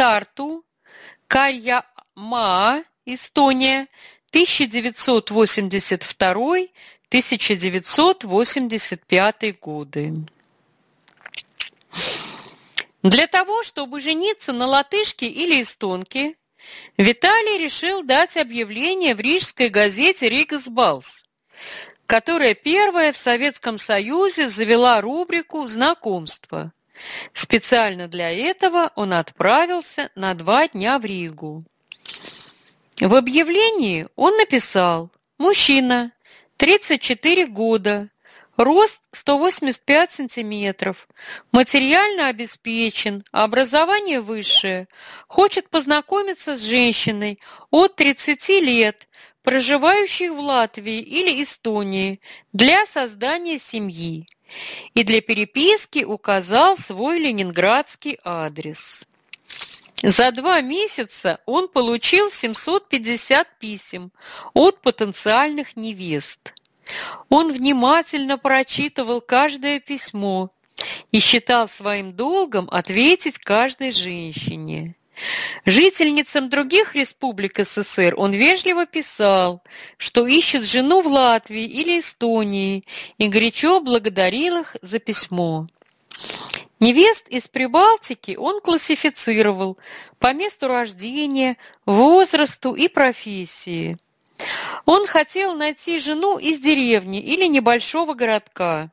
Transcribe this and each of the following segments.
Тарту, Карьяма, Эстония, 1982-1985 годы. Для того, чтобы жениться на латышке или эстонке, Виталий решил дать объявление в рижской газете «Ригас Балс», которая первая в Советском Союзе завела рубрику «Знакомство». Специально для этого он отправился на два дня в Ригу. В объявлении он написал «Мужчина, 34 года, рост 185 сантиметров, материально обеспечен, образование высшее, хочет познакомиться с женщиной от 30 лет, проживающей в Латвии или Эстонии, для создания семьи» и для переписки указал свой ленинградский адрес. За два месяца он получил 750 писем от потенциальных невест. Он внимательно прочитывал каждое письмо и считал своим долгом ответить каждой женщине. Жительницам других республик СССР он вежливо писал, что ищет жену в Латвии или Эстонии, и горячо благодарил их за письмо. Невест из Прибалтики он классифицировал по месту рождения, возрасту и профессии. Он хотел найти жену из деревни или небольшого городка.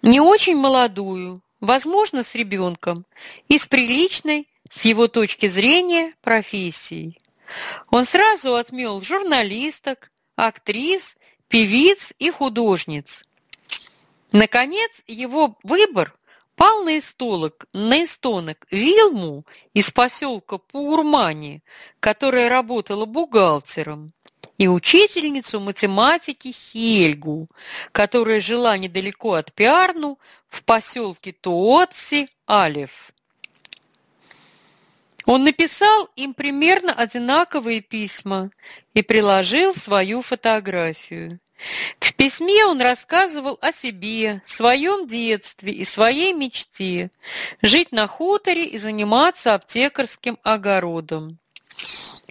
Не очень молодую, возможно, с ребенком, и с приличной, с его точки зрения, профессией. Он сразу отмел журналисток, актрис, певиц и художниц. Наконец, его выбор пал на истолок, на истонок Вилму из поселка Паурмани, которая работала бухгалтером и учительницу математики Хельгу, которая жила недалеко от Пиарну в поселке Туотси, Алев. Он написал им примерно одинаковые письма и приложил свою фотографию. В письме он рассказывал о себе, своем детстве и своей мечте – жить на хуторе и заниматься аптекарским огородом.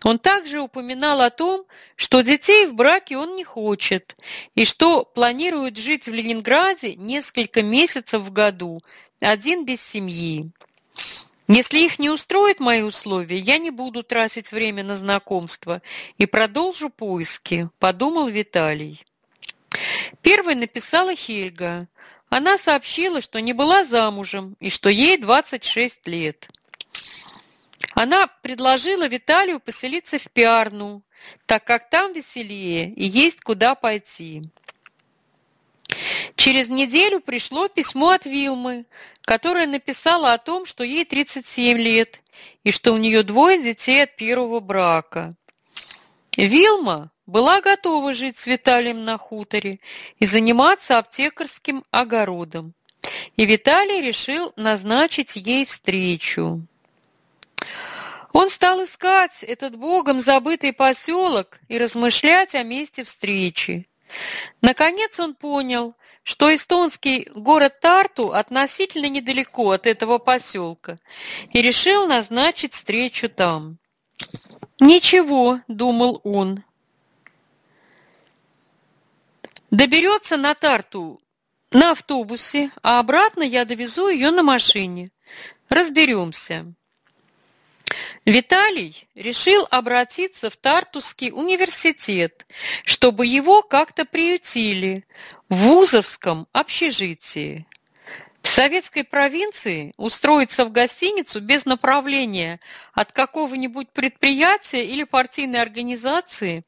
Он также упоминал о том, что детей в браке он не хочет, и что планирует жить в Ленинграде несколько месяцев в году, один без семьи. Если их не устроят мои условия, я не буду тратить время на знакомство и продолжу поиски, подумал Виталий. Первой написала Хельга. Она сообщила, что не была замужем и что ей 26 лет. Она предложила Виталию поселиться в Пиарну, так как там веселее и есть куда пойти. Через неделю пришло письмо от Вилмы, которая написала о том, что ей 37 лет и что у нее двое детей от первого брака. Вилма была готова жить с Виталием на хуторе и заниматься аптекарским огородом, и Виталий решил назначить ей встречу. Он стал искать этот богом забытый поселок и размышлять о месте встречи. Наконец он понял, что эстонский город Тарту относительно недалеко от этого поселка, и решил назначить встречу там. «Ничего», — думал он. «Доберется на Тарту на автобусе, а обратно я довезу ее на машине. Разберемся». Виталий решил обратиться в Тартусский университет, чтобы его как-то приютили в вузовском общежитии. В советской провинции устроиться в гостиницу без направления от какого-нибудь предприятия или партийной организации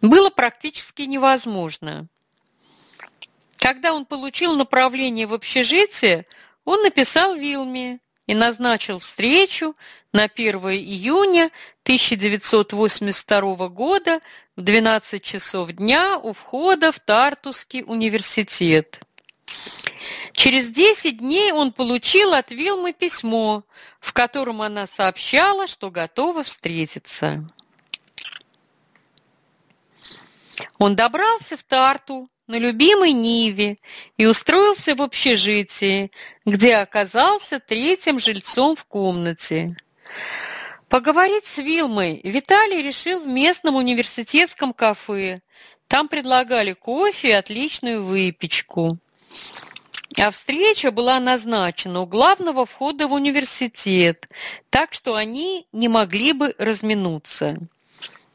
было практически невозможно. Когда он получил направление в общежитие, он написал Вилме и назначил встречу на 1 июня 1982 года в 12 часов дня у входа в Тартусский университет. Через 10 дней он получил от Вилмы письмо, в котором она сообщала, что готова встретиться. Он добрался в Тарту на любимой Ниве и устроился в общежитии, где оказался третьим жильцом в комнате. Поговорить с Вилмой Виталий решил в местном университетском кафе. Там предлагали кофе и отличную выпечку. А встреча была назначена у главного входа в университет, так что они не могли бы разминуться.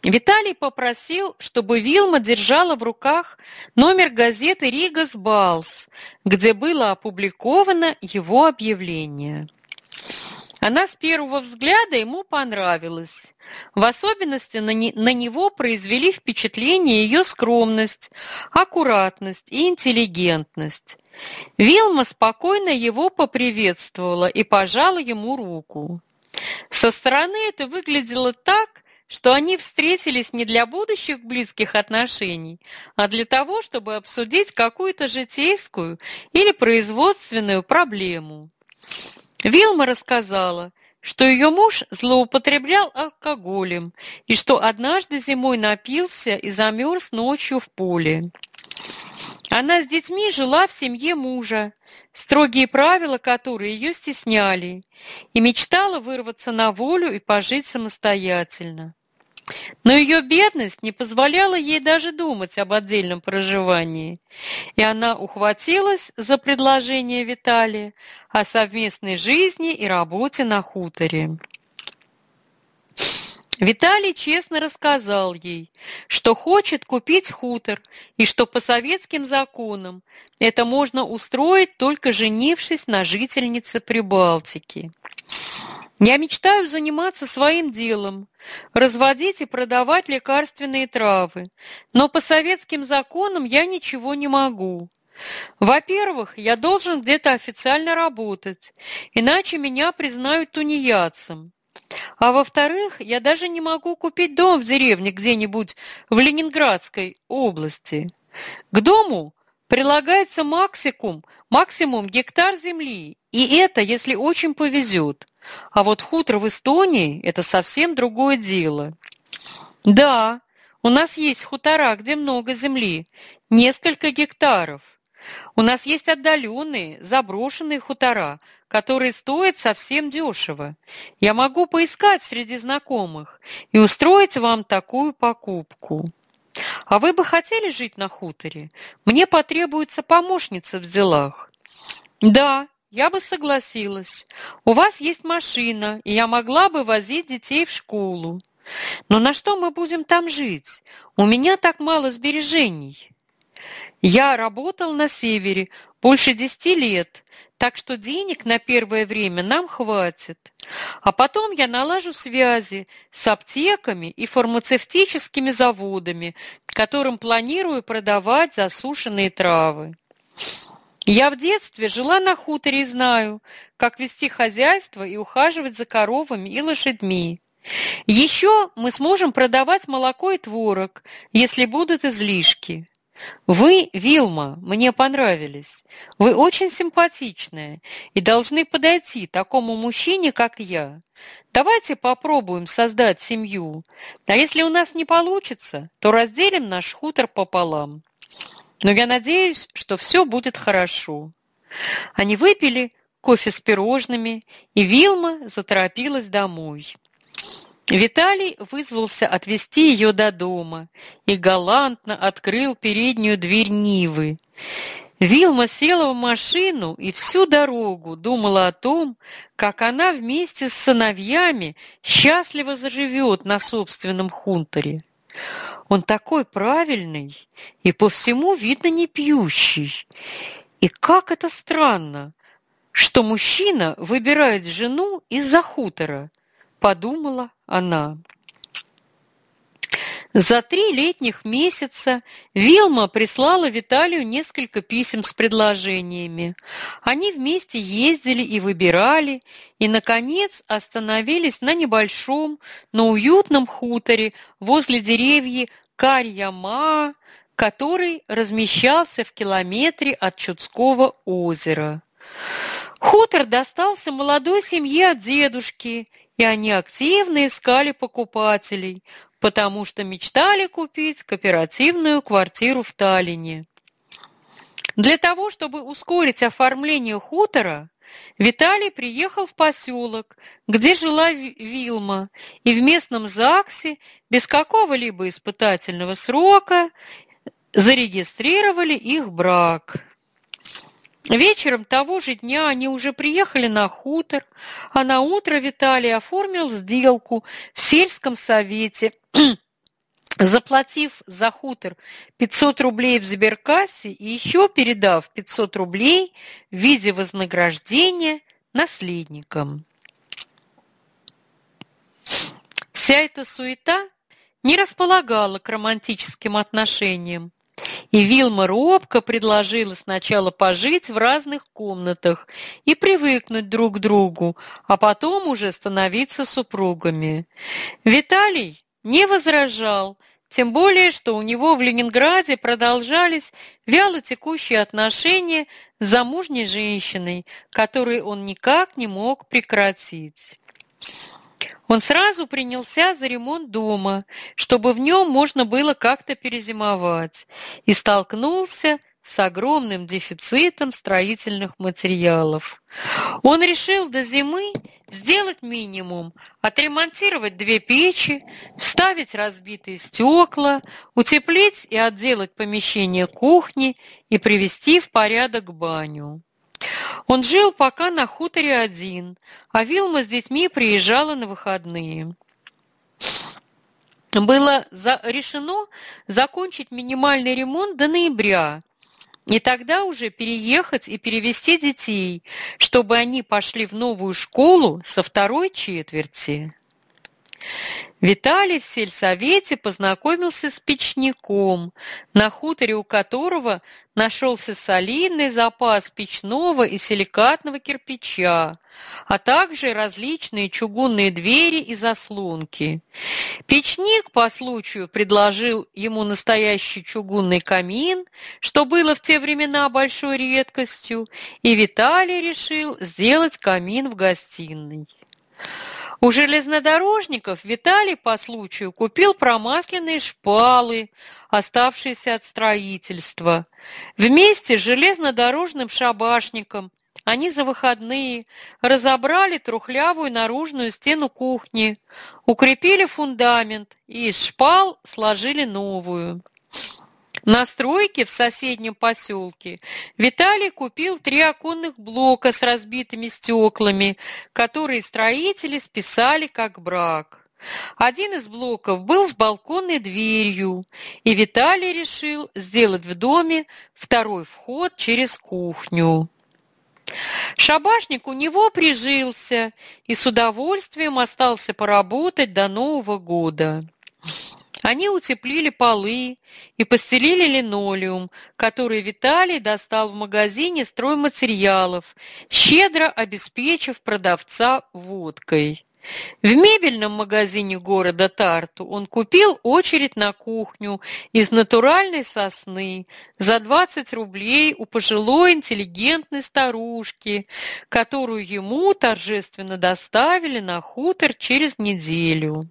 Виталий попросил, чтобы Вилма держала в руках номер газеты «Ригас Балс», где было опубликовано его объявление. Она с первого взгляда ему понравилась. В особенности на, не, на него произвели впечатление ее скромность, аккуратность и интеллигентность. Вилма спокойно его поприветствовала и пожала ему руку. Со стороны это выглядело так, что они встретились не для будущих близких отношений, а для того, чтобы обсудить какую-то житейскую или производственную проблему. Вилма рассказала, что ее муж злоупотреблял алкоголем и что однажды зимой напился и замерз ночью в поле. Она с детьми жила в семье мужа, строгие правила которые ее стесняли, и мечтала вырваться на волю и пожить самостоятельно. Но ее бедность не позволяла ей даже думать об отдельном проживании, и она ухватилась за предложение Виталия о совместной жизни и работе на хуторе. Виталий честно рассказал ей, что хочет купить хутор и что по советским законам это можно устроить только женившись на жительнице Прибалтики. Я мечтаю заниматься своим делом, разводить и продавать лекарственные травы, но по советским законам я ничего не могу. Во-первых, я должен где-то официально работать, иначе меня признают тунеядцем. А во-вторых, я даже не могу купить дом в деревне где-нибудь в Ленинградской области. К дому прилагается максимум, максимум гектар земли, и это, если очень повезет. А вот хутор в Эстонии – это совсем другое дело. Да, у нас есть хутора, где много земли, несколько гектаров. У нас есть отдаленные, заброшенные хутора, которые стоят совсем дешево. Я могу поискать среди знакомых и устроить вам такую покупку. А вы бы хотели жить на хуторе? Мне потребуется помощница в делах. Да, я бы согласилась. У вас есть машина, и я могла бы возить детей в школу. Но на что мы будем там жить? У меня так мало сбережений. Я работал на севере больше десяти лет, так что денег на первое время нам хватит. А потом я налажу связи с аптеками и фармацевтическими заводами, которым планирую продавать засушенные травы. Я в детстве жила на хуторе и знаю, как вести хозяйство и ухаживать за коровами и лошадьми. Еще мы сможем продавать молоко и творог, если будут излишки. Вы, Вилма, мне понравились. Вы очень симпатичная и должны подойти такому мужчине, как я. Давайте попробуем создать семью. А если у нас не получится, то разделим наш хутор пополам. Но я надеюсь, что все будет хорошо. Они выпили кофе с пирожными, и Вилма заторопилась домой. Виталий вызвался отвезти ее до дома и галантно открыл переднюю дверь Нивы. Вилма села в машину и всю дорогу думала о том, как она вместе с сыновьями счастливо заживет на собственном хунторе. Он такой правильный и по всему видно не пьющий. И как это странно, что мужчина выбирает жену из-за хутора, подумала она. За три летних месяца Вилма прислала Виталию несколько писем с предложениями. Они вместе ездили и выбирали, и, наконец, остановились на небольшом, но уютном хуторе возле деревьев Карьяма, который размещался в километре от Чудского озера. Хутор достался молодой семье от дедушки, и они активно искали покупателей, потому что мечтали купить кооперативную квартиру в Таллине. Для того, чтобы ускорить оформление хутора, Виталий приехал в поселок, где жила Вилма, и в местном ЗАГСе без какого-либо испытательного срока зарегистрировали их брак. Вечером того же дня они уже приехали на хутор, а на утро Виталий оформил сделку в сельском совете, заплатив за хутор 500 рублей в сберкассе и еще передав 500 рублей в виде вознаграждения наследникам. Вся эта суета не располагала к романтическим отношениям. И Вилма робко предложила сначала пожить в разных комнатах и привыкнуть друг к другу, а потом уже становиться супругами. Виталий не возражал, тем более, что у него в Ленинграде продолжались вяло текущие отношения с замужней женщиной, которые он никак не мог прекратить. Он сразу принялся за ремонт дома, чтобы в нем можно было как-то перезимовать, и столкнулся с огромным дефицитом строительных материалов. Он решил до зимы сделать минимум, отремонтировать две печи, вставить разбитые стекла, утеплить и отделать помещение кухни и привести в порядок баню. Он жил пока на хуторе один, а Вилма с детьми приезжала на выходные. Было за... решено закончить минимальный ремонт до ноября, и тогда уже переехать и перевести детей, чтобы они пошли в новую школу со второй четверти. Виталий в сельсовете познакомился с печником, на хуторе у которого нашелся солидный запас печного и силикатного кирпича, а также различные чугунные двери и заслонки. Печник по случаю предложил ему настоящий чугунный камин, что было в те времена большой редкостью, и Виталий решил сделать камин в гостиной. У железнодорожников Виталий по случаю купил промасленные шпалы, оставшиеся от строительства. Вместе с железнодорожным шабашником они за выходные разобрали трухлявую наружную стену кухни, укрепили фундамент и из шпал сложили новую. На стройке в соседнем поселке Виталий купил три оконных блока с разбитыми стеклами, которые строители списали как брак. Один из блоков был с балконной дверью, и Виталий решил сделать в доме второй вход через кухню. Шабашник у него прижился и с удовольствием остался поработать до Нового года. Они утеплили полы и постелили линолеум, который Виталий достал в магазине стройматериалов, щедро обеспечив продавца водкой. В мебельном магазине города Тарту он купил очередь на кухню из натуральной сосны за 20 рублей у пожилой интеллигентной старушки, которую ему торжественно доставили на хутор через неделю.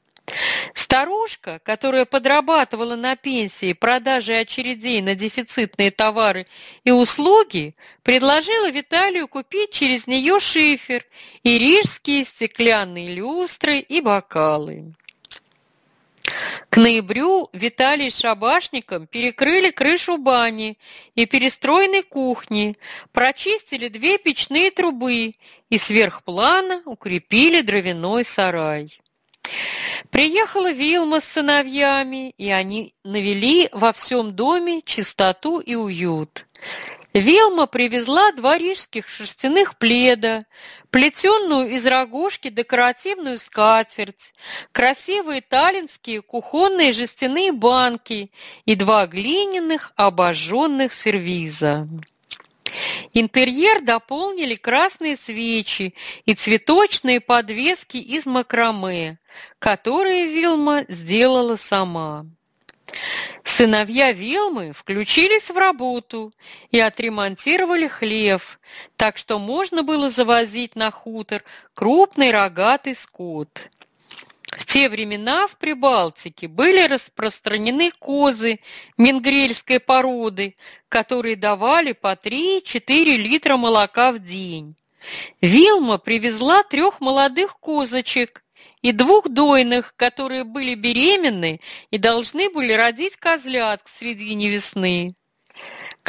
Старушка, которая подрабатывала на пенсии продажей очередей на дефицитные товары и услуги, предложила Виталию купить через нее шифер и рижские стеклянные люстры и бокалы. К ноябрю Виталий с шабашником перекрыли крышу бани и перестроенной кухни, прочистили две печные трубы и сверхплана укрепили дровяной сарай. Приехала Вилма с сыновьями, и они навели во всем доме чистоту и уют. Вилма привезла два рижских шерстяных пледа, плетенную из рогожки декоративную скатерть, красивые таллинские кухонные жестяные банки и два глиняных обожженных сервиза. Интерьер дополнили красные свечи и цветочные подвески из макраме, которые Вилма сделала сама. Сыновья Вилмы включились в работу и отремонтировали хлев, так что можно было завозить на хутор крупный рогатый скот. В те времена в Прибалтике были распространены козы мингрельской породы, которые давали по 3-4 литра молока в день. Вилма привезла трех молодых козочек и двух дойных, которые были беременны и должны были родить козлят к середине весны.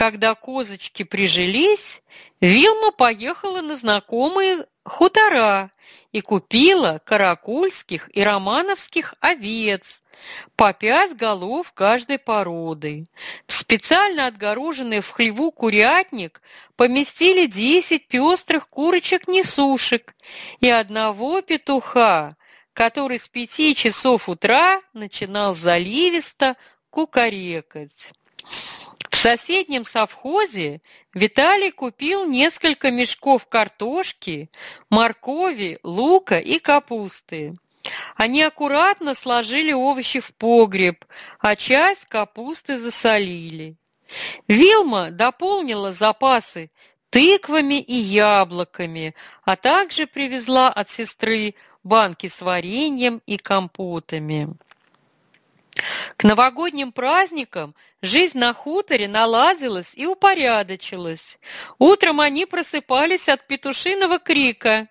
Когда козочки прижились, Вилма поехала на знакомые хутора и купила каракульских и романовских овец, по пять голов каждой породы. В специально отгороженный в хлеву курятник поместили десять пестрых курочек-несушек и одного петуха, который с пяти часов утра начинал заливисто кукарекать. В соседнем совхозе Виталий купил несколько мешков картошки, моркови, лука и капусты. Они аккуратно сложили овощи в погреб, а часть капусты засолили. Вилма дополнила запасы тыквами и яблоками, а также привезла от сестры банки с вареньем и компотами. К новогодним праздникам жизнь на хуторе наладилась и упорядочилась. Утром они просыпались от петушиного крика.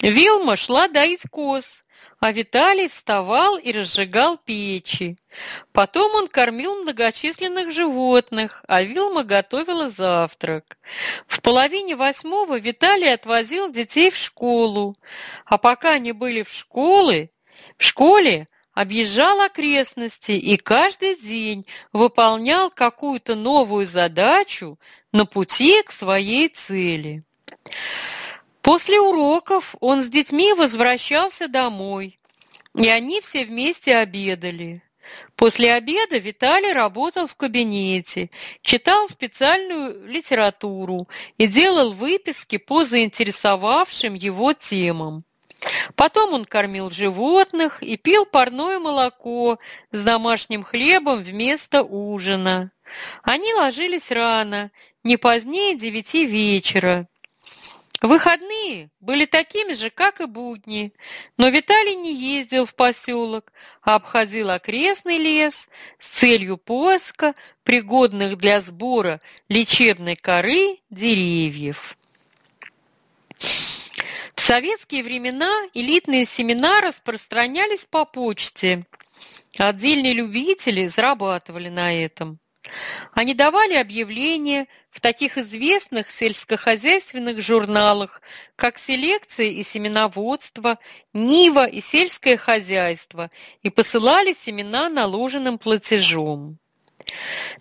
Вилма шла доить коз, а Виталий вставал и разжигал печи. Потом он кормил многочисленных животных, а Вилма готовила завтрак. В половине восьмого Виталий отвозил детей в школу, а пока они были в школе, в школе объезжал окрестности и каждый день выполнял какую-то новую задачу на пути к своей цели. После уроков он с детьми возвращался домой, и они все вместе обедали. После обеда Виталий работал в кабинете, читал специальную литературу и делал выписки по заинтересовавшим его темам. Потом он кормил животных и пил парное молоко с домашним хлебом вместо ужина. Они ложились рано, не позднее девяти вечера. Выходные были такими же, как и будни, но Виталий не ездил в поселок, а обходил окрестный лес с целью поиска пригодных для сбора лечебной коры деревьев. В советские времена элитные семена распространялись по почте. Отдельные любители зарабатывали на этом. Они давали объявления в таких известных сельскохозяйственных журналах, как «Селекция и семеноводство», «Нива» и «Сельское хозяйство» и посылали семена наложенным платежом.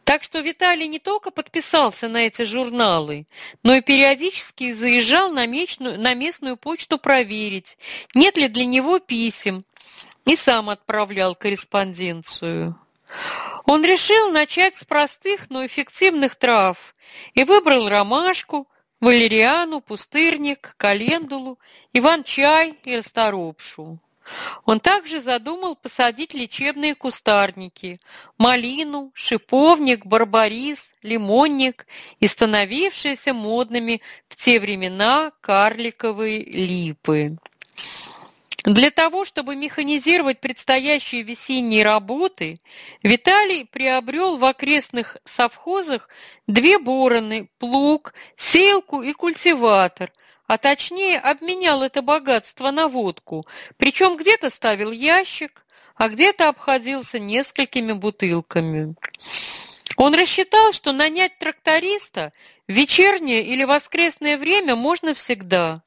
Так что Виталий не только подписался на эти журналы, но и периодически заезжал на местную, на местную почту проверить, нет ли для него писем, и сам отправлял корреспонденцию. Он решил начать с простых, но эффективных трав и выбрал ромашку, валериану, пустырник, календулу, иван-чай и расторопшу. Он также задумал посадить лечебные кустарники – малину, шиповник, барбарис, лимонник и становившиеся модными в те времена карликовые липы. Для того, чтобы механизировать предстоящие весенние работы, Виталий приобрел в окрестных совхозах две бороны, плуг, сеялку и культиватор – а точнее обменял это богатство на водку, причем где-то ставил ящик, а где-то обходился несколькими бутылками. Он рассчитал, что нанять тракториста в вечернее или воскресное время можно всегда,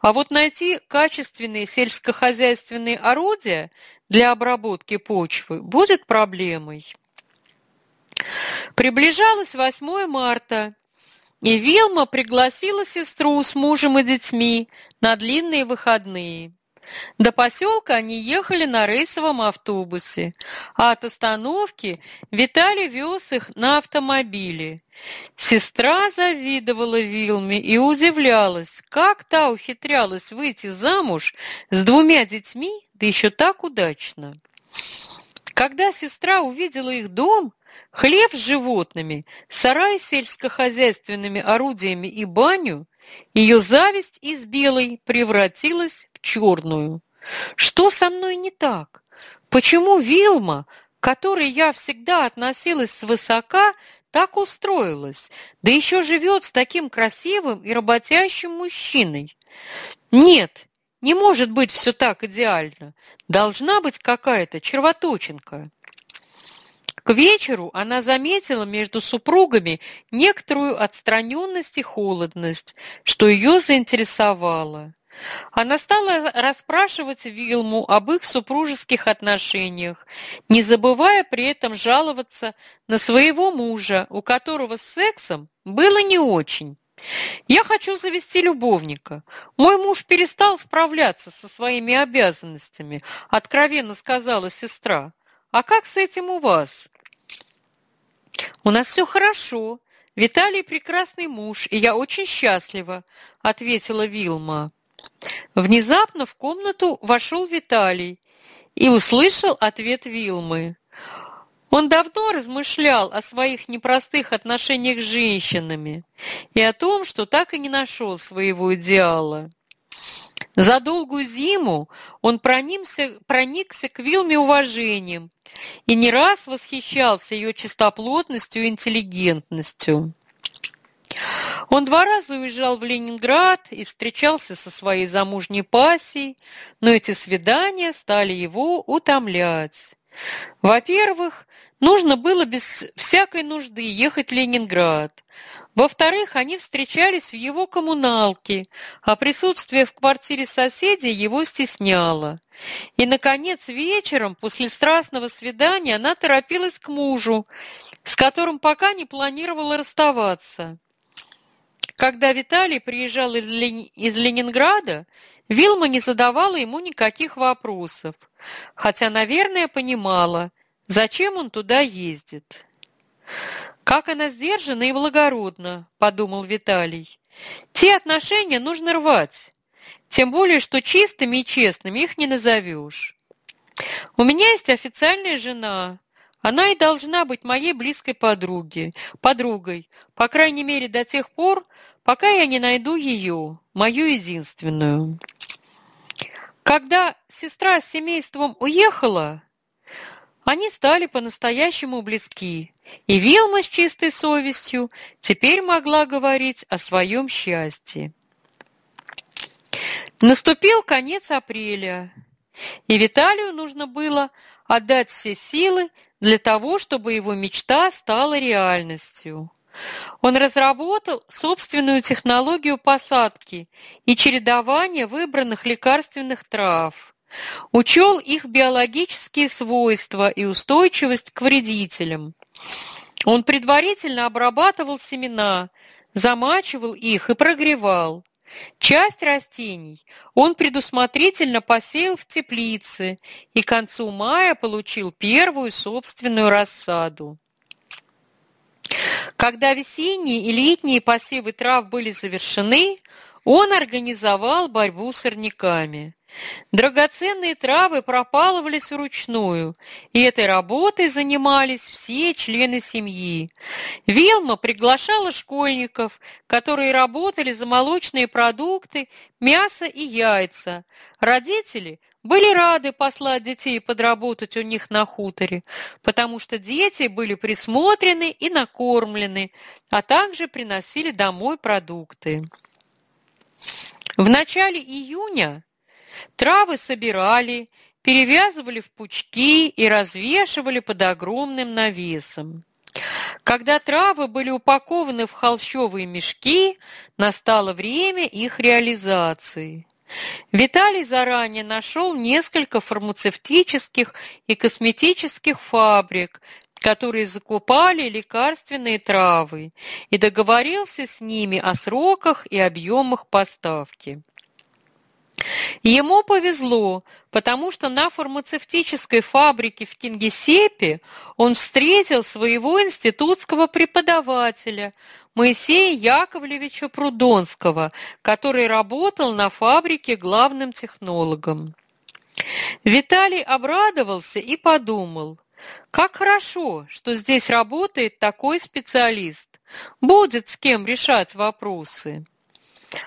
а вот найти качественные сельскохозяйственные орудия для обработки почвы будет проблемой. Приближалось 8 марта, и Вилма пригласила сестру с мужем и детьми на длинные выходные. До поселка они ехали на рейсовом автобусе, а от остановки Виталий вез их на автомобиле. Сестра завидовала Вилме и удивлялась, как та ухитрялась выйти замуж с двумя детьми, да еще так удачно. Когда сестра увидела их дом, Хлеб с животными, сарай с сельскохозяйственными орудиями и баню, ее зависть из белой превратилась в черную. Что со мной не так? Почему Вилма, которой я всегда относилась свысока, так устроилась, да еще живет с таким красивым и работящим мужчиной? Нет, не может быть все так идеально. Должна быть какая-то червоточинка. К вечеру она заметила между супругами некоторую отстраненность и холодность, что ее заинтересовало. Она стала расспрашивать Вилму об их супружеских отношениях, не забывая при этом жаловаться на своего мужа, у которого с сексом было не очень. «Я хочу завести любовника. Мой муж перестал справляться со своими обязанностями», — откровенно сказала сестра. «А как с этим у вас?» «У нас все хорошо. Виталий прекрасный муж, и я очень счастлива», — ответила Вилма. Внезапно в комнату вошел Виталий и услышал ответ Вилмы. Он давно размышлял о своих непростых отношениях с женщинами и о том, что так и не нашел своего идеала. За долгую зиму он проникся, проникся к Вилме уважением и не раз восхищался ее чистоплотностью и интеллигентностью. Он два раза уезжал в Ленинград и встречался со своей замужней пассией, но эти свидания стали его утомлять. Во-первых, нужно было без всякой нужды ехать в Ленинград. Во-вторых, они встречались в его коммуналке, а присутствие в квартире соседей его стесняло. И, наконец, вечером, после страстного свидания, она торопилась к мужу, с которым пока не планировала расставаться. Когда Виталий приезжал из, Лени... из Ленинграда, Вилма не задавала ему никаких вопросов, хотя, наверное, понимала, зачем он туда ездит. «Как она сдержана и благородна», — подумал Виталий. «Те отношения нужно рвать, тем более, что чистыми и честными их не назовешь. У меня есть официальная жена, она и должна быть моей близкой подруги, подругой, по крайней мере до тех пор, пока я не найду ее, мою единственную. Когда сестра с семейством уехала, они стали по-настоящему близки, и Вилма с чистой совестью теперь могла говорить о своем счастье. Наступил конец апреля, и Виталию нужно было отдать все силы для того, чтобы его мечта стала реальностью. Он разработал собственную технологию посадки и чередования выбранных лекарственных трав, учел их биологические свойства и устойчивость к вредителям. Он предварительно обрабатывал семена, замачивал их и прогревал. Часть растений он предусмотрительно посеял в теплице и к концу мая получил первую собственную рассаду. Когда весенние и летние посевы трав были завершены, он организовал борьбу с сорняками. Драгоценные травы пропалывались вручную, и этой работой занимались все члены семьи. Вилма приглашала школьников, которые работали за молочные продукты, мясо и яйца. Родители были рады послать детей подработать у них на хуторе, потому что дети были присмотрены и накормлены, а также приносили домой продукты. В начале июня Травы собирали, перевязывали в пучки и развешивали под огромным навесом. Когда травы были упакованы в холщовые мешки, настало время их реализации. Виталий заранее нашел несколько фармацевтических и косметических фабрик, которые закупали лекарственные травы, и договорился с ними о сроках и объемах поставки. Ему повезло, потому что на фармацевтической фабрике в Кингисеппе он встретил своего институтского преподавателя Моисея Яковлевича Прудонского, который работал на фабрике главным технологом. Виталий обрадовался и подумал, как хорошо, что здесь работает такой специалист, будет с кем решать вопросы.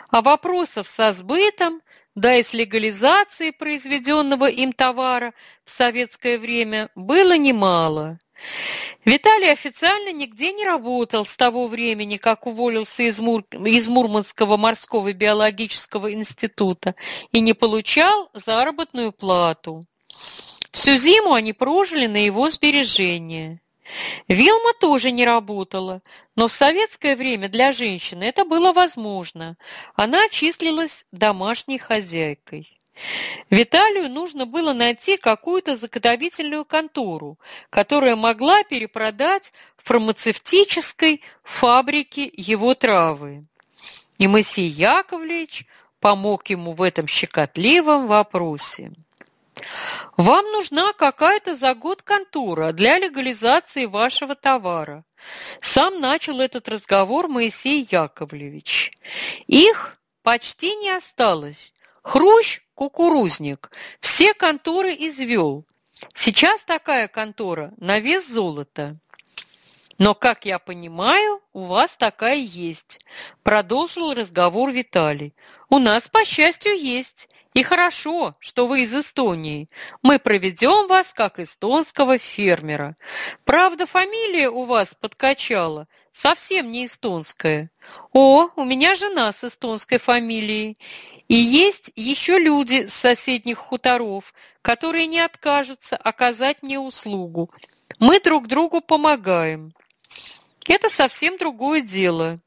А вопросов со сбытом да и с легализацией произведенного им товара в советское время было немало. Виталий официально нигде не работал с того времени, как уволился из, Мур... из Мурманского морского биологического института и не получал заработную плату. Всю зиму они прожили на его сбережения. Вилма тоже не работала, но в советское время для женщины это было возможно. Она числилась домашней хозяйкой. Виталию нужно было найти какую-то заготовительную контору, которая могла перепродать в фармацевтической фабрике его травы. И Моисей Яковлевич помог ему в этом щекотливом вопросе. Вам нужна какая-то за год контора для легализации вашего товара. Сам начал этот разговор Моисей Яковлевич. Их почти не осталось. Хрущ – кукурузник, все конторы извел. Сейчас такая контора на вес золота. Но, как я понимаю, у вас такая есть, продолжил разговор Виталий. У нас, по счастью, есть. И хорошо, что вы из Эстонии. Мы проведем вас как эстонского фермера. Правда, фамилия у вас подкачала, совсем не эстонская. О, у меня жена с эстонской фамилией. И есть еще люди с соседних хуторов, которые не откажутся оказать мне услугу. Мы друг другу помогаем. Это совсем другое дело.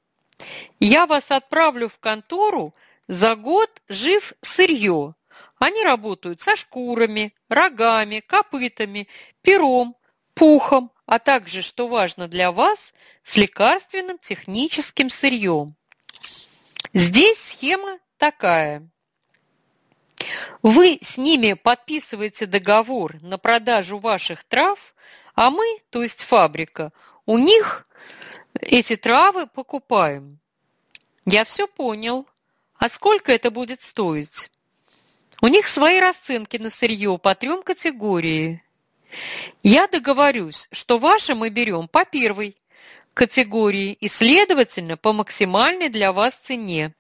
Я вас отправлю в контору, за год жив сырье. Они работают со шкурами, рогами, копытами, пером, пухом, а также, что важно для вас, с лекарственным техническим сырьем. Здесь схема такая. Вы с ними подписываете договор на продажу ваших трав, а мы, то есть фабрика, у них эти травы покупаем. Я все понял. А сколько это будет стоить? У них свои расценки на сырье по трем категории. Я договорюсь, что ваше мы берем по первой категории и, следовательно, по максимальной для вас цене.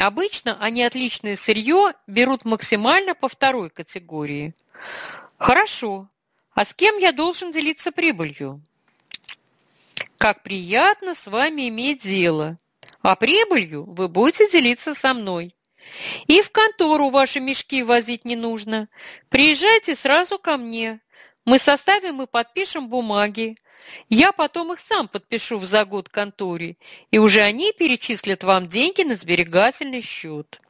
Обычно они отличное сырье берут максимально по второй категории. Хорошо. А с кем я должен делиться прибылью? Как приятно с вами иметь дело. А прибылью вы будете делиться со мной. И в контору ваши мешки возить не нужно. Приезжайте сразу ко мне. Мы составим и подпишем бумаги, я потом их сам подпишу в за год конторе, и уже они перечислят вам деньги на сберегательный счет.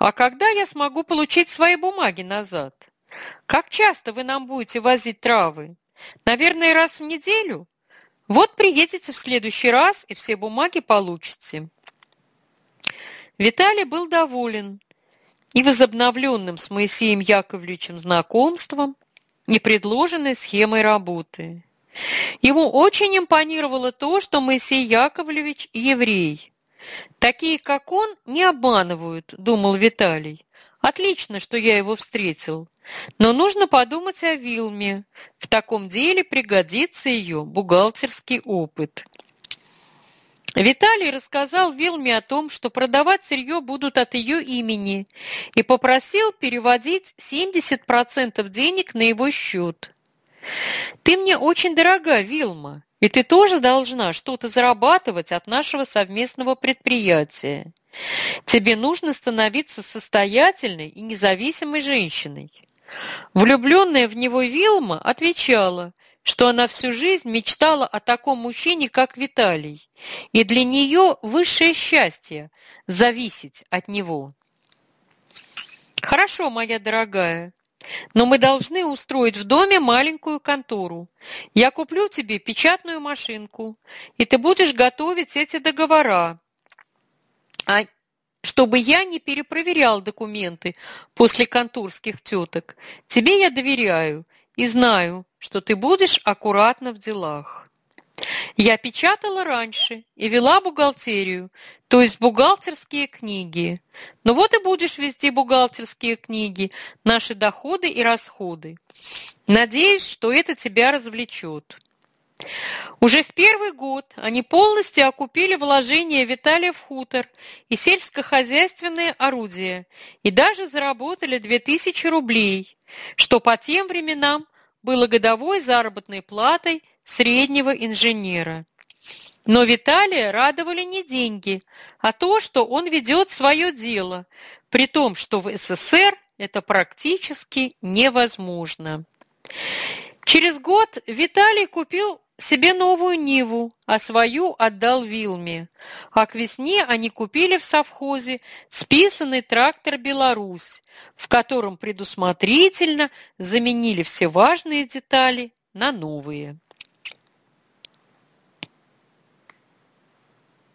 А когда я смогу получить свои бумаги назад? Как часто вы нам будете возить травы? Наверное, раз в неделю? Вот приедете в следующий раз, и все бумаги получите. Виталий был доволен и возобновленным с Моисеем Яковлевичем знакомством, и предложенной схемой работы. Ему очень импонировало то, что Моисей Яковлевич еврей. Такие, как он, не обманывают, думал Виталий. Отлично, что я его встретил. Но нужно подумать о Вилме. В таком деле пригодится ее бухгалтерский опыт. Виталий рассказал Вилме о том, что продавать сырье будут от ее имени, и попросил переводить 70% денег на его счет. Ты мне очень дорога, Вилма, и ты тоже должна что-то зарабатывать от нашего совместного предприятия. Тебе нужно становиться состоятельной и независимой женщиной. Влюбленная в него Вилма отвечала, что она всю жизнь мечтала о таком мужчине, как Виталий, и для нее высшее счастье – зависеть от него. «Хорошо, моя дорогая, но мы должны устроить в доме маленькую контору. Я куплю тебе печатную машинку, и ты будешь готовить эти договора. А чтобы я не перепроверял документы после конторских теток. Тебе я доверяю и знаю, что ты будешь аккуратна в делах. Я печатала раньше и вела бухгалтерию, то есть бухгалтерские книги. Но вот и будешь вести бухгалтерские книги, наши доходы и расходы. Надеюсь, что это тебя развлечет. Уже в первый год они полностью окупили вложения Виталия в хутор и сельскохозяйственные орудия и даже заработали 2000 рублей, что по тем временам было годовой заработной платой среднего инженера. Но Виталия радовали не деньги, а то, что он ведет свое дело, при том, что в СССР это практически невозможно. Через год Виталий купил себе новую Ниву, а свою отдал Вилме. А к весне они купили в совхозе списанный трактор «Беларусь», в котором предусмотрительно заменили все важные детали на новые.